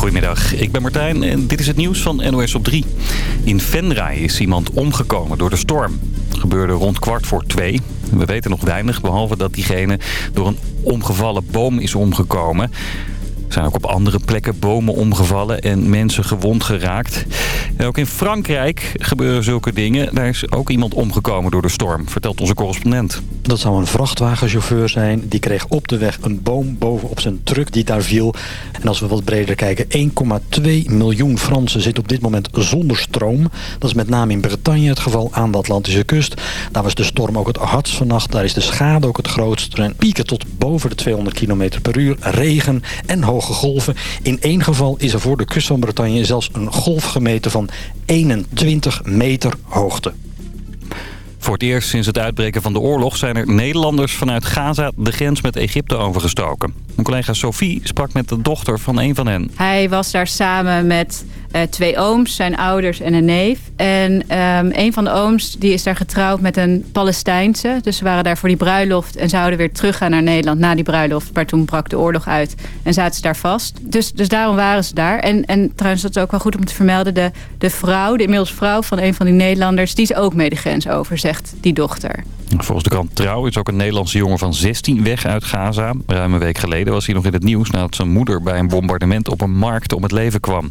Goedemiddag, ik ben Martijn en dit is het nieuws van NOS op 3. In Venray is iemand omgekomen door de storm. Het gebeurde rond kwart voor twee. We weten nog weinig, behalve dat diegene door een omgevallen boom is omgekomen. Zijn ook op andere plekken bomen omgevallen en mensen gewond geraakt. En ook in Frankrijk gebeuren zulke dingen. Daar is ook iemand omgekomen door de storm, vertelt onze correspondent. Dat zou een vrachtwagenchauffeur zijn. Die kreeg op de weg een boom bovenop zijn truck die daar viel. En als we wat breder kijken, 1,2 miljoen Fransen zitten op dit moment zonder stroom. Dat is met name in Bretagne het geval aan de Atlantische kust. Daar was de storm ook het hardst vannacht. Daar is de schade ook het grootst. Zijn pieken tot boven de 200 km per uur, regen en golven. In één geval is er voor de kust van Bretagne zelfs een golf gemeten van 21 meter hoogte. Voor het eerst sinds het uitbreken van de oorlog zijn er Nederlanders vanuit Gaza de grens met Egypte overgestoken. Mijn collega Sophie sprak met de dochter van een van hen. Hij was daar samen met uh, twee ooms, zijn ouders en een neef. En um, een van de ooms die is daar getrouwd met een Palestijnse. Dus ze waren daar voor die bruiloft en zouden weer teruggaan naar Nederland na die bruiloft. Maar toen brak de oorlog uit en zaten ze daar vast. Dus, dus daarom waren ze daar. En, en trouwens, dat is ook wel goed om te vermelden. De, de vrouw, de inmiddels vrouw van een van die Nederlanders... die is ook mee de grens over, zegt die dochter. Volgens de krant Trouw is ook een Nederlandse jongen van 16 weg uit Gaza. Ruim een week geleden was hij nog in het nieuws... nadat zijn moeder bij een bombardement op een markt om het leven kwam.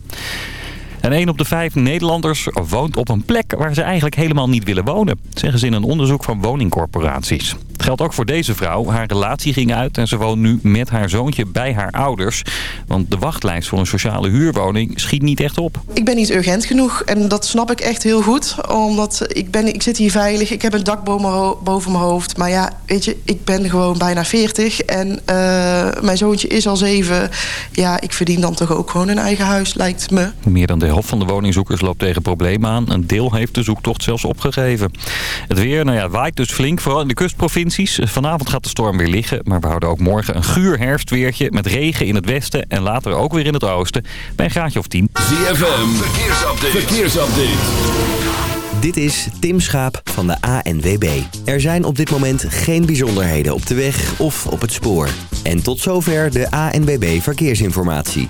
En een op de vijf Nederlanders woont op een plek waar ze eigenlijk helemaal niet willen wonen. Zeggen ze in een onderzoek van woningcorporaties. Het geldt ook voor deze vrouw. Haar relatie ging uit en ze woont nu met haar zoontje bij haar ouders. Want de wachtlijst voor een sociale huurwoning schiet niet echt op. Ik ben niet urgent genoeg en dat snap ik echt heel goed. Omdat ik, ben, ik zit hier veilig, ik heb een dak boven mijn hoofd. Maar ja, weet je, ik ben gewoon bijna 40 en uh, mijn zoontje is al 7. Ja, ik verdien dan toch ook gewoon een eigen huis, lijkt me. Meer dan de helft van de woningzoekers loopt tegen problemen aan. Een deel heeft de zoektocht zelfs opgegeven. Het weer, nou ja, waait dus flink, vooral in de kustprovincies. Vanavond gaat de storm weer liggen, maar we houden ook morgen een guur herfstweertje... met regen in het westen en later ook weer in het oosten, bij een graadje of 10. ZFM, verkeersupdate. verkeersupdate. Dit is Tim Schaap van de ANWB. Er zijn op dit moment geen bijzonderheden op de weg of op het spoor. En tot zover de ANWB Verkeersinformatie.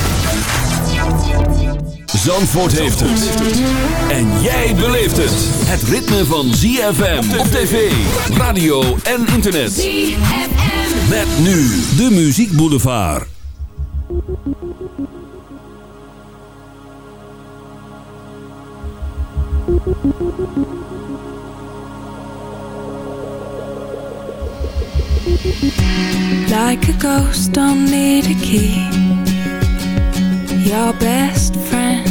Zandvoort heeft het. En jij beleeft het. Het ritme van ZFM op tv, radio en internet. ZFM. Met nu de Muziek Boulevard. Like a ghost, don't need a key. Your best friend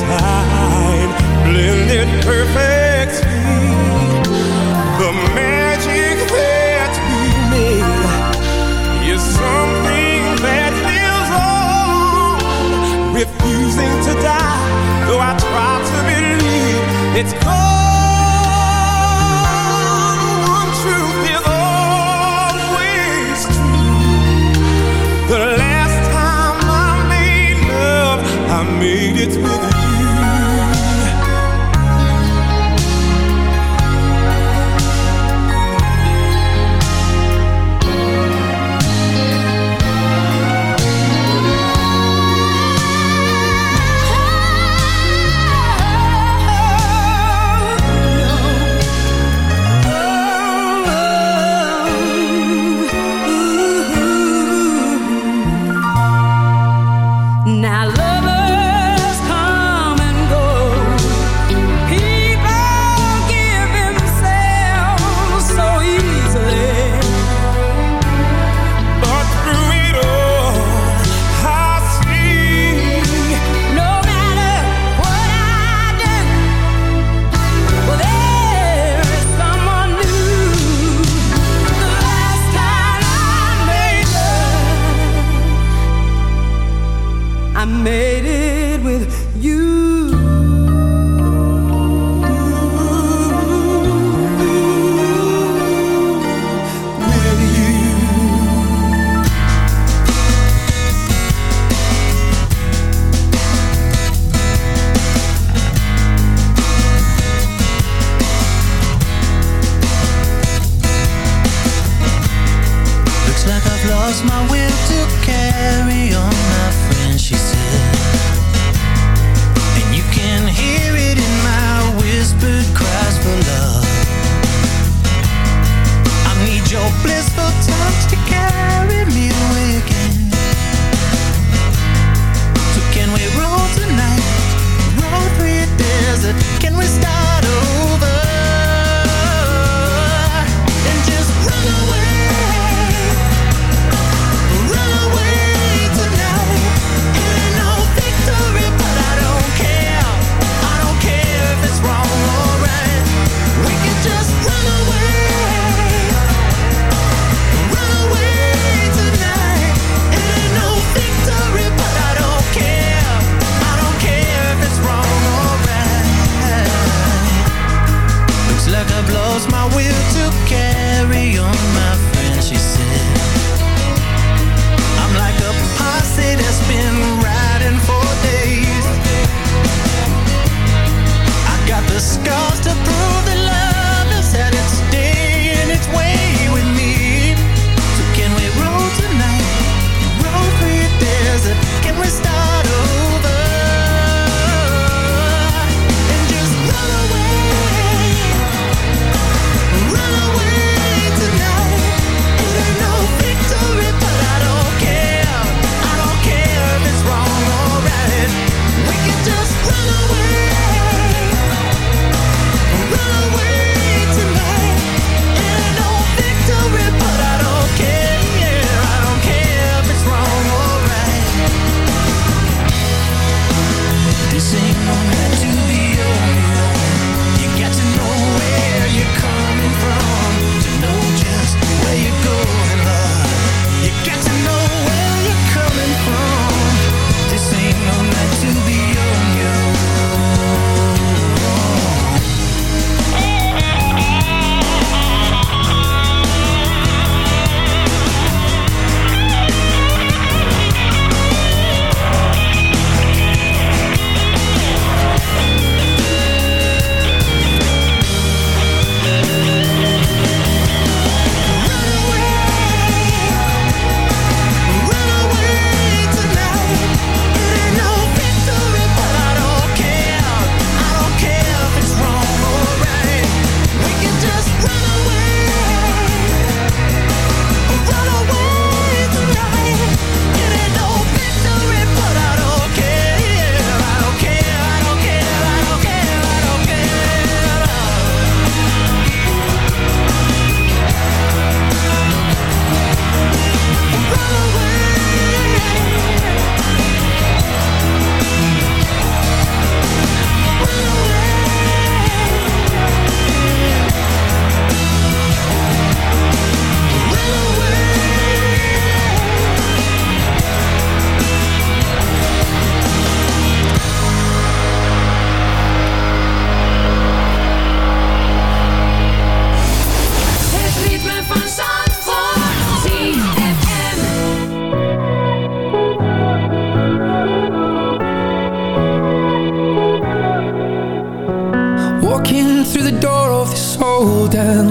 times.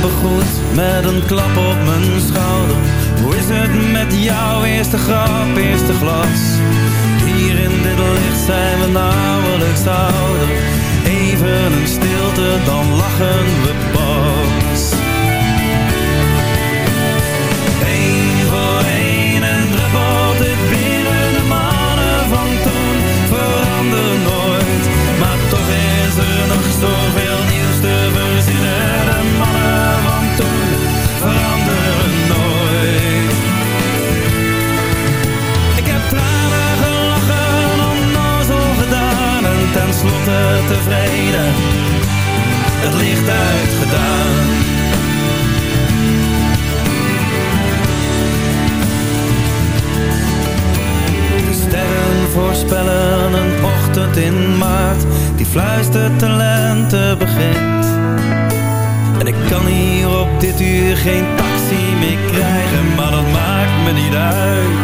Begroet met een klap op mijn schouder. Hoe is het met jou? Eerste grap, eerste glas. Hier in dit licht zijn we nauwelijks ouder. Even een stilte, dan lachen we pas. Eén voor één en het binnen de mannen van toen. Verander nooit, maar toch is er nog De lente begint. En ik kan hier op dit uur geen taxi meer krijgen Maar dat maakt me niet uit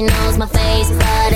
she knows my face, but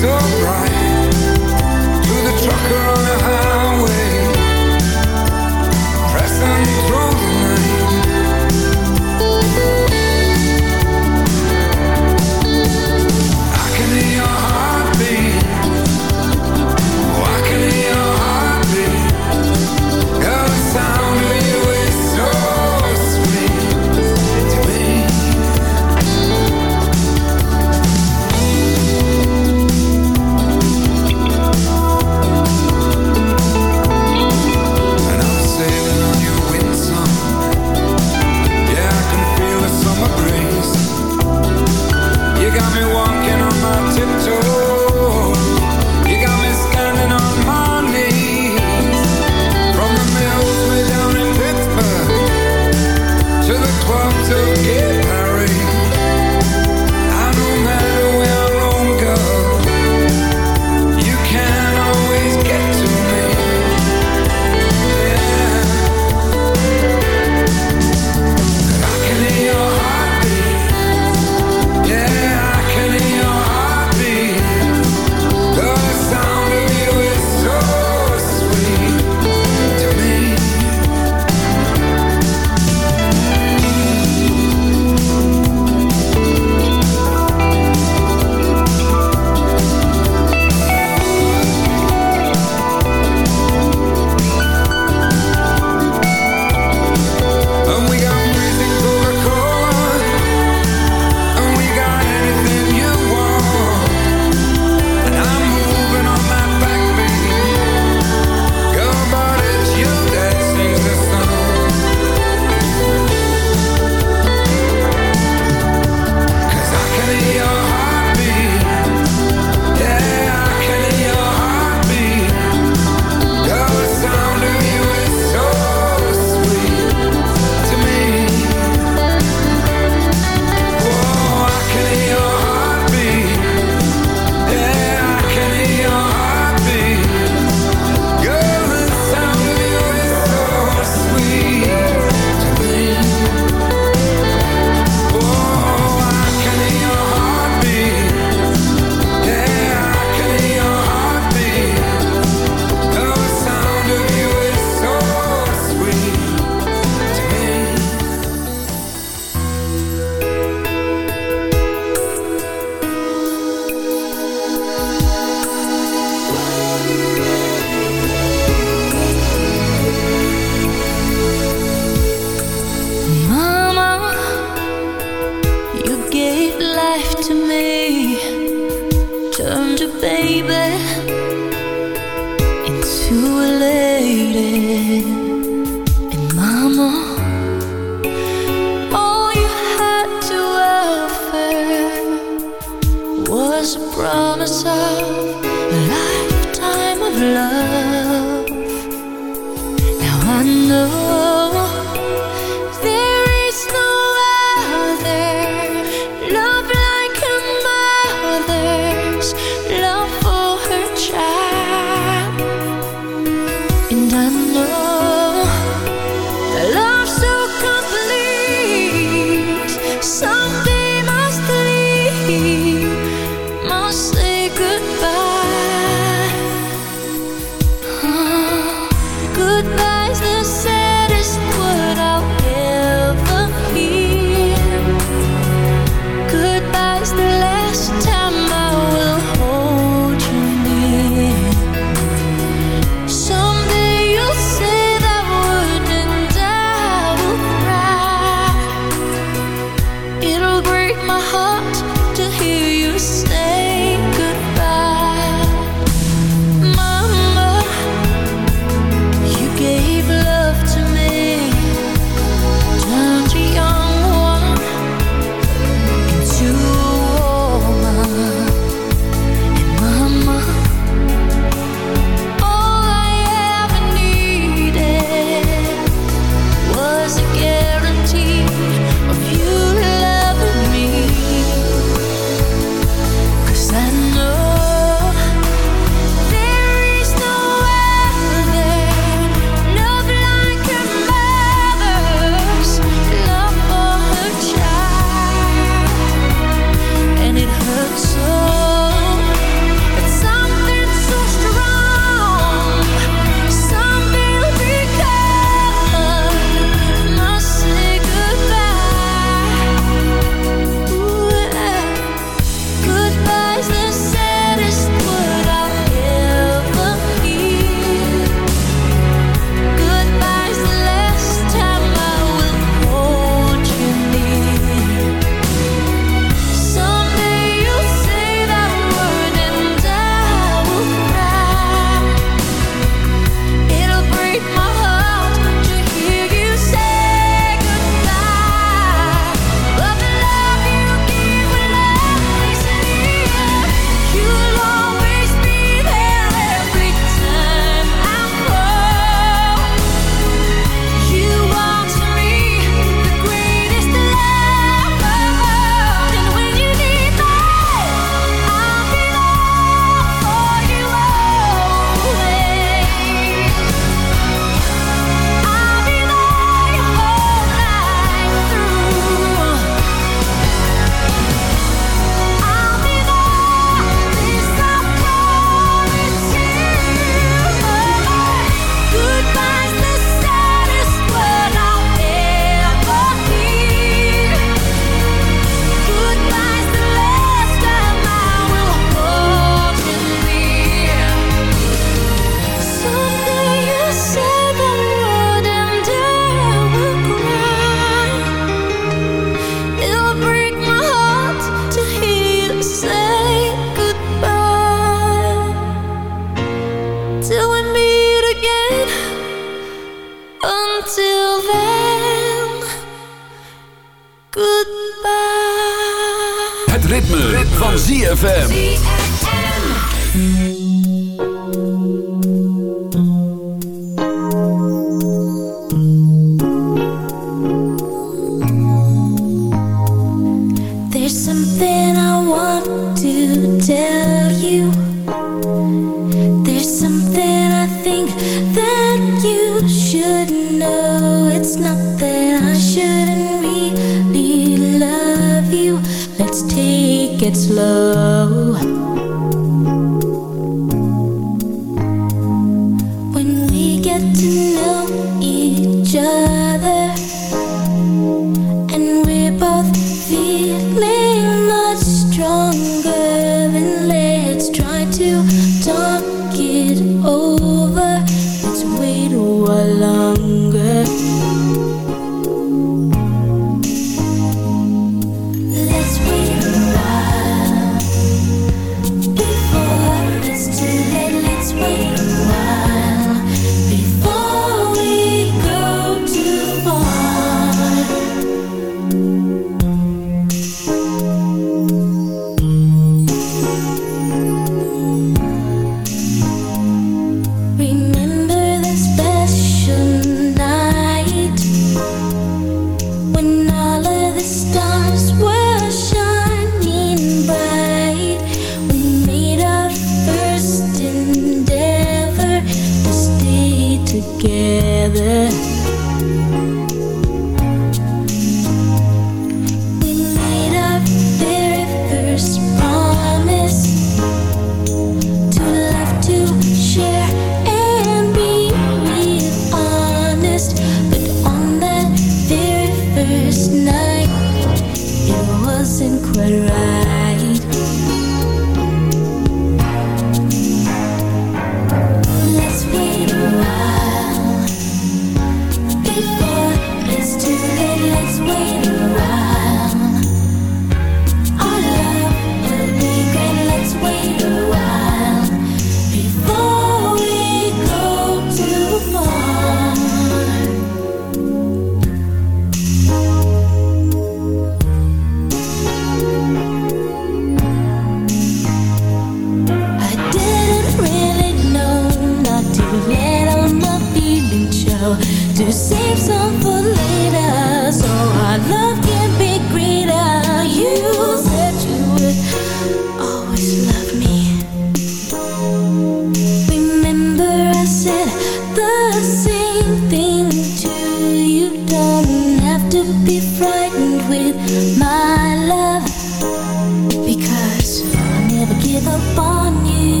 Up on you.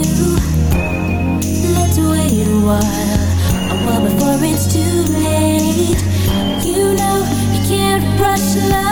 Let's wait a while, a while before it's too late. You know you can't rush love.